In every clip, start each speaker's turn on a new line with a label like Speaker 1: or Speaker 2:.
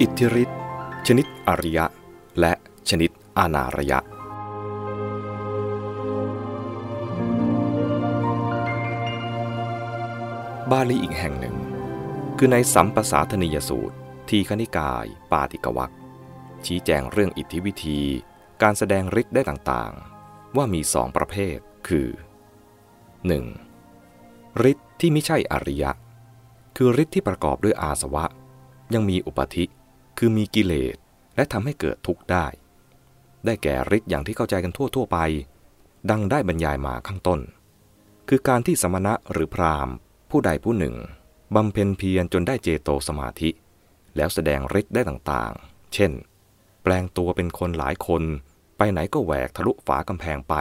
Speaker 1: อิทธิฤทธิ์ชนิดอริยะ และชนิดอนาระยะ บาลีอีกแห่งหนึ่ง คือในสัมปสาธนิยสูตร ทีคณิกาย ปาติกวักชี้แจงเรื่องอิทธิวิธี การแสดงฤทธิ์ได้ต่างๆ ว่ามีสองประเภทคือ 1. ฤทธิ์ที่ไม่ใช่อริยะ คือฤทธิ์ที่ประกอบด้วยอาสวะ ยังมีอุปธิ คือมีกิเลสและทำให้เกิดทุกข์ได้ ได้แก่ฤทธิ์อย่างที่เข้าใจกันทั่ว ๆ ไป ดังได้บรรยายมาข้างต้น คือการที่สมณะหรือพราหมณ์ ผู้ใดผู้หนึ่งบำเพ็ญเพียรจนได้เจโตสมาธิ แล้วแสดงฤทธิ์ได้ต่างๆ เช่น แปลงตัวเป็นคนหลายคน ไปไหนก็แหวกทะลุฝากำแพงไป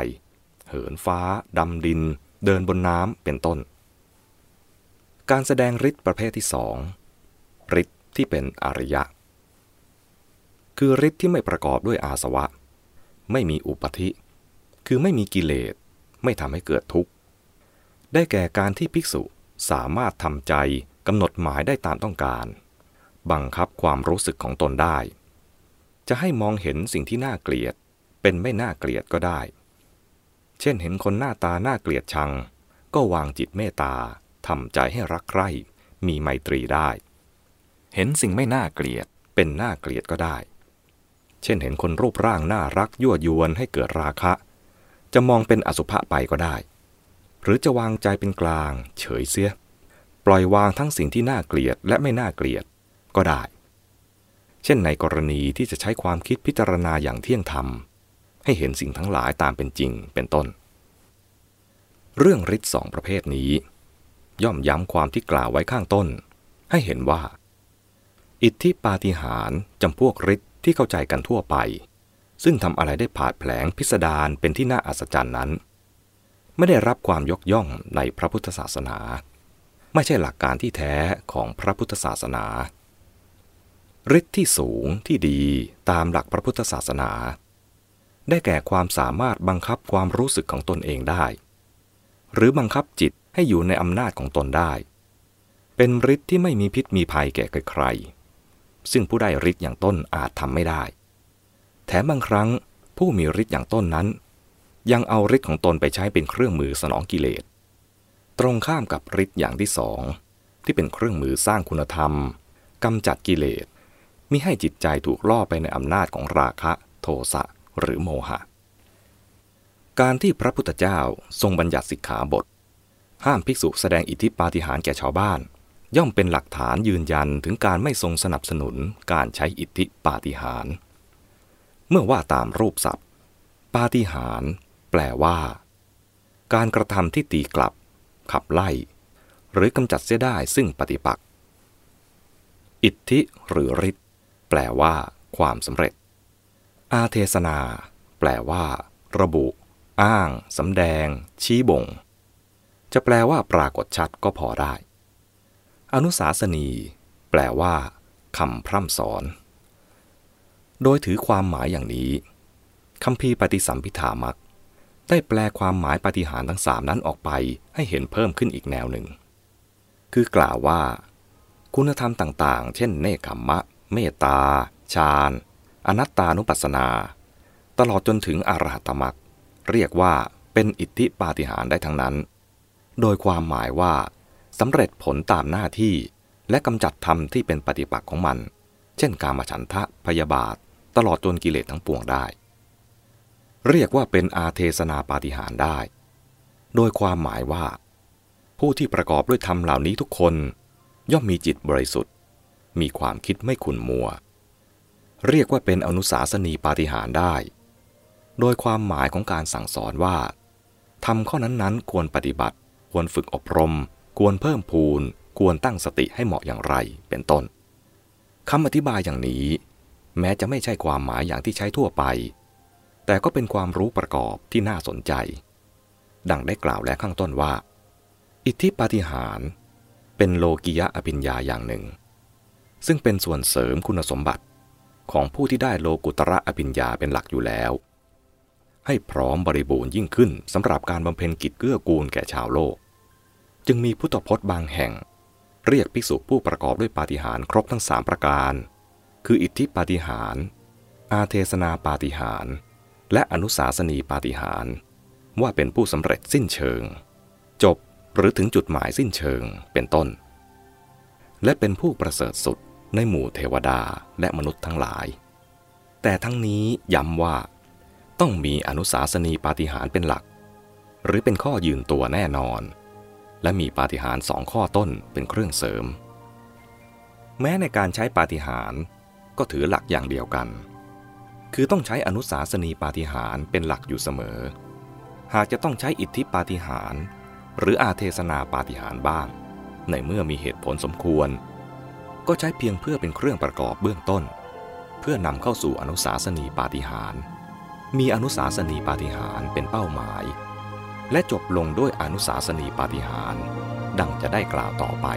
Speaker 1: เหินฟ้าดำดิน เดินบนน้ำเป็นต้น การแสดงฤทธิ์ประเภทที่สองฤทธิ์ที่เป็นอริยะ คือฤทธิ์ที่ไม่ประกอบด้วยอาสวะ ไม่มีอุปธิ คือไม่มีกิเลส ไม่ทำให้เกิดทุกข์ ได้แก่การที่ภิกษุสามารถทำใจกำหนดหมายได้ตามต้องการ บังคับความรู้สึกของตนได้ จะให้มองเห็นสิ่งที่น่าเกลียด เป็นไม่น่าเกลียดก็ได้ เช่นเห็นคนหน้าตาน่าเกลียดชัง ก็วางจิตเมตตาทำใจให้รักใคร่ มีไมตรีได้ เห็นสิ่งไม่น่าเกลียดเป็นน่าเกลียดก็ได้ เช่นเห็นคนรูปร่างน่ารักยั่วยวนให้เกิดราคะ จะมองเป็นอสุภะไปก็ได้ หรือจะวางใจเป็นกลาง เฉยเสีย ปล่อยวางทั้งสิ่งที่น่าเกลียดและไม่น่าเกลียดก็ได้ เช่นในกรณีที่จะใช้ความคิดพิจารณาอย่างเที่ยงธรรม ให้เห็นสิ่งทั้งหลายตามเป็นจริงเป็นต้น เรื่องฤทธิ์สองประเภทนี้ ย่อมย้ำความที่กล่าวไว้ข้างต้น ให้เห็นว่า อิทธิปาฏิหาริย์จำพวกฤทธิ ที่เข้าใจกันทั่วไป ซึ่งทำอะไรได้ผาดแผลงพิสดารเป็นที่น่าอัศจรรย์นั้น ไม่ได้รับความยกย่องในพระพุทธศาสนา ไม่ใช่หลักการที่แท้ของพระพุทธศาสนาฤทธิ์ที่สูงที่ดีตามหลักพระพุทธศาสนา ได้แก่ความสามารถบังคับความรู้สึกของตนเองได้ หรือบังคับจิตให้อยู่ในอำนาจของตนได้ เป็นฤทธิ์ที่ไม่มีพิษมีภัยแก่ใคร ซึ่งผู้ได้ฤทธิ์อย่างต้นอาจทำไม่ได้ แถมบางครั้งผู้มีฤทธิ์อย่างต้นนั้น ยังเอาฤทธิ์ของตนไปใช้เป็นเครื่องมือสนองกิเลส ตรงข้ามกับฤทธิ์อย่างที่สองที่เป็นเครื่องมือสร้างคุณธรรมกำจัดกิเลสมิให้จิตใจถูกล่อไปในอำนาจของราคะ โทสะหรือโมหะ การที่พระพุทธเจ้าทรงบัญญัติสิกขาบท ห้ามภิกษุแสดงอิทธิปาฏิหาริย์แก่ชาวบ้าน ย่อมเป็นหลักฐานยืนยันถึงการไม่ทรงสนับสนุนการใช้อิทธิปาฏิหาริย์เมื่อว่าตามรูปศัพท์ ปาฏิหาริย์แปลว่า การกระทำที่ตีกลับ ขับไล่ หรือกำจัดเสียได้ซึ่งปฏิปักษ์อิทธิหรือฤทธิ์แปลว่า ความสำเร็จ อาเทศนา แปลว่า ระบุ อ้างสำแดง ชี้บ่ง จะแปลว่าปรากฏชัดก็พอได้ อนุสาสนี แปลว่าคำพร่ำสอน โดยถือความหมายอย่างนี้คำพีปฏิสัมพิธามักได้แปลความหมายปฏิหารทั้งสามนั้นออกไปให้เห็นเพิ่มขึ้นอีกแนวหนึ่ง คือกล่าวว่า คุณธรรมต่างๆ เช่น เนคขมมะ เมตตา ฌาน อนัตตานุปัสสนา ตลอดจนถึงอรหัตมรรคเรียกว่าเป็นอิทธิปาฏิหารได้ทั้งนั้น โดยความหมายว่า สำเร็จผลตามหน้าที่ และกำจัดธรรมที่เป็นปฏิปักษ์ของมัน เช่นการมาฉันทะพยาบาท ตลอดจนกิเลสทั้งปวงได้ เรียกว่าเป็นอาเทศนาปาฏิหารได้ โดยความหมายว่า ผู้ที่ประกอบด้วยธรรมเหล่านี้ทุกคน ย่อมมีจิตบริสุทธิ์ มีความคิดไม่ขุนมัว เรียกว่าเป็นอนุสาสนีปาฏิหารได้ โดยความหมายของการสั่งสอนว่าทำข้อนั้นๆ ควรปฏิบัติ ควรฝึกอบรม ควรเพิ่มพูนควรตั้งสติให้เหมาะอย่างไรเป็นต้นคำอธิบายอย่างนี้ แม้จะไม่ใช่ความหมายอย่างที่ใช้ทั่วไป แต่ก็เป็นความรู้ประกอบที่น่าสนใจ ดังได้กล่าวแล้วข้างต้นว่า อิทธิปาฏิหาริย์เป็นโลกิยะอภิญญาอย่างหนึ่ง ซึ่งเป็นส่วนเสริมคุณสมบัติของผู้ที่ได้โลกุตระอภิญญาเป็นหลักอยู่แล้ว ให้พร้อมบริบูรณ์ยิ่งขึ้นสำหรับการบำเพ็ญกิจเกื้อกูลแก่ชาวโลก จึงมีพุทธพจน์บางแห่ง เรียกภิกษุผู้ประกอบด้วยปาฏิหาริย์ครบทั้งสามประการ คืออิทธิปาฏิหารอาเทศนาปาฏิหารและอนุสาสนีปาฏิหารว่าเป็นผู้สำเร็จสิ้นเชิง จบหรือถึงจุดหมายสิ้นเชิงเป็นต้น และเป็นผู้ประเสริฐสุดในหมู่เทวดาและมนุษย์ทั้งหลาย แต่ทั้งนี้ย้ำว่า ต้องมีอนุสาสนีปาฏิหารเป็นหลัก หรือเป็นข้อยืนตัวแน่นอน และมีปาฏิหารสองข้อต้นเป็นเครื่องเสริม แม้ในการใช้ปาฏิหาริย์ก็ถือหลักอย่างเดียวกัน คือต้องใช้อนุสาสนีปาฏิหาริย์เป็นหลักอยู่เสมอ หากจะต้องใช้อิทธิปาฏิหาริย์หรืออาเทศนาปาฏิหาริย์บ้าง ในเมื่อมีเหตุผลสมควร ก็ใช้เพียงเพื่อเป็นเครื่องประกอบเบื้องต้น เพื่อนำเข้าสู่อนุสาสนีปาฏิหาริย์มีอนุสาสนีปาฏิหาริย์เป็นเป้าหมาย และจบลงด้วยอนุสาสนีปาฏิหาริย์ดังจะได้กล่าวต่อไป